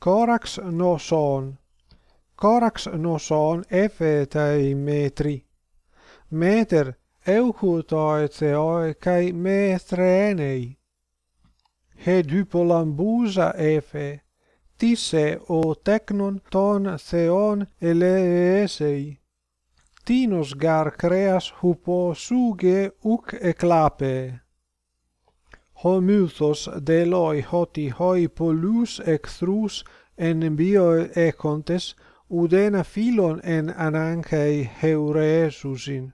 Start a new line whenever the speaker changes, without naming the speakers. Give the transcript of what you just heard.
Corax noson. Corax noson ephetai metri. Meter eucutoi theoi cae metrenei. Hedupolambusa ephe, tisse o technon ton theon eleesei. Tinos gar creas hupo suge uc eclape homuthos deloi hoti hoi polus extrus en bio econtes udena philon en ananchei heuresusin.